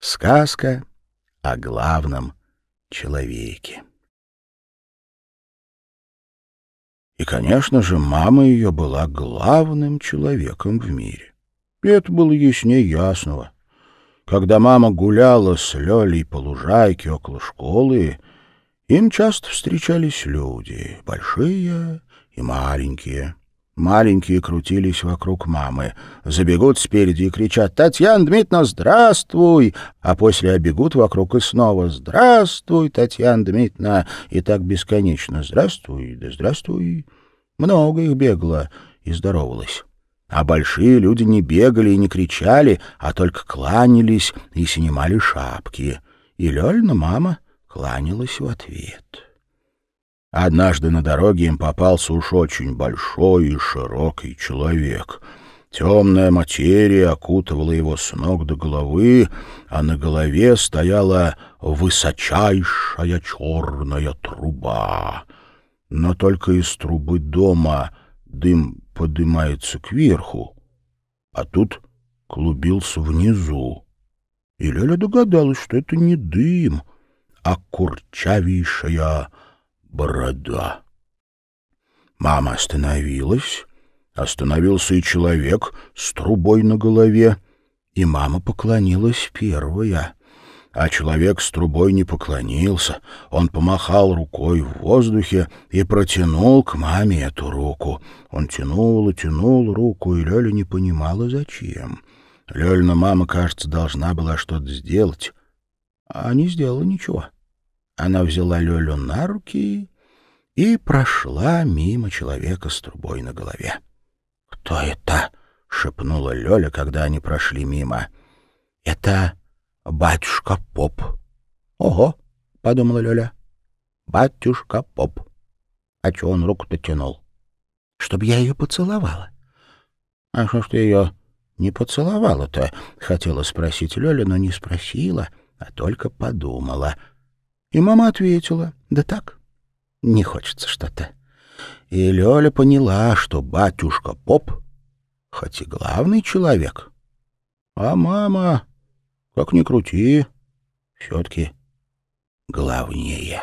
Сказка о главном человеке. И, конечно же, мама ее была главным человеком в мире. И это было яснее ясного. Когда мама гуляла с Лёлей по лужайке около школы, им часто встречались люди, большие и маленькие. Маленькие крутились вокруг мамы, забегут спереди и кричат «Татьяна Дмитриевна, здравствуй!» А после обегут вокруг и снова «Здравствуй, Татьяна Дмитриевна!» И так бесконечно «Здравствуй, да здравствуй!» Много их бегло и здоровалось. А большие люди не бегали и не кричали, а только кланялись и снимали шапки. И Лёльна мама кланялась в ответ. Однажды на дороге им попался уж очень большой и широкий человек. Темная материя окутывала его с ног до головы, а на голове стояла высочайшая черная труба. Но только из трубы дома дым поднимается кверху, а тут клубился внизу. И Леля догадалась, что это не дым, а курчавейшая борода. Мама остановилась, остановился и человек с трубой на голове, и мама поклонилась первая. А человек с трубой не поклонился, он помахал рукой в воздухе и протянул к маме эту руку. Он тянул и тянул руку, и Лёля не понимала, зачем. Лёльна мама, кажется, должна была что-то сделать, а не сделала ничего. Она взяла Лёлю на руки и прошла мимо человека с трубой на голове. «Кто это?» — шепнула Лёля, когда они прошли мимо. «Это батюшка Поп». «Ого!» — подумала Лёля. «Батюшка Поп. А чё он руку-то тянул?» «Чтоб я её поцеловала». «А что ж ты её не поцеловала-то?» — хотела спросить Лёля, но не спросила, а только подумала — и мама ответила, да так, не хочется что-то. И Лёля поняла, что батюшка Поп, хоть и главный человек, а мама, как ни крути, все-таки главнее.